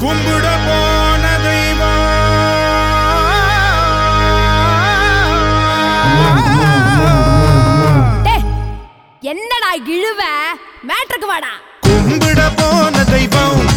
கும்பிட போன தெய்வா என்னடா இழுவ? மேட்ருக்கு வாடா. கும்பிட போன தெய்வம்.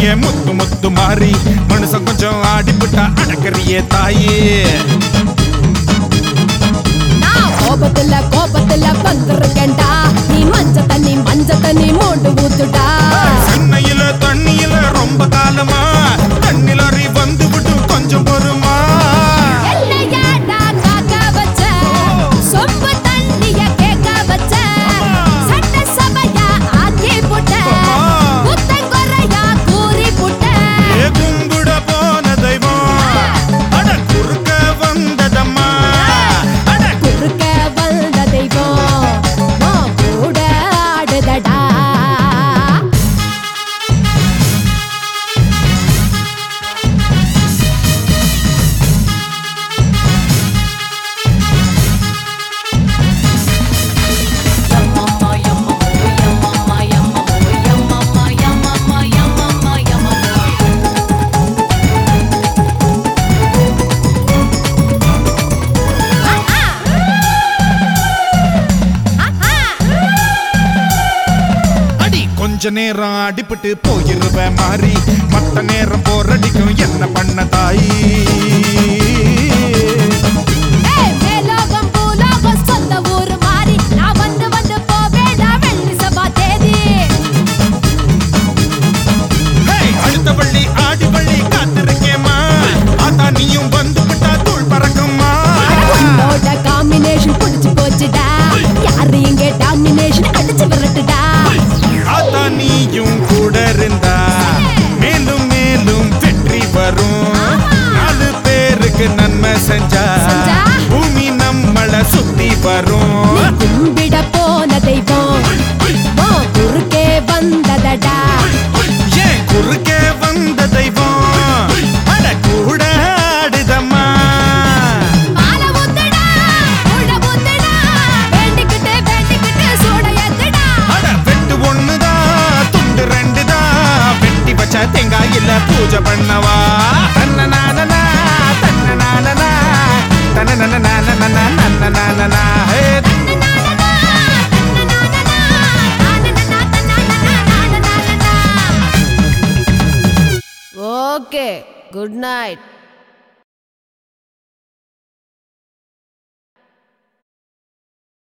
முறையே முத்து முத்து மாறி மனுஷன் கொஞ்சம் ஆடிப்பட்டா அடக்கறியே தாயே. கோபத்துல கோபத்துல பந்துருக்க கொஞ்ச நேரம் அடிபட்டு போயிருவ மாறி மற்ற நேரம் போரடிக்கும் என்ன பண்ண தாயி? குறுக்கே வந்த தெய்வம் அட கூட ஆடுதம்மா தேங்காயில பூஜை பண்ணவா தன்ன நானனா தன்ன நானனா தன்ன நானனா நன்ன நானனா ஹே ഓക്കെ ഗുഡ് നൈറ്റ്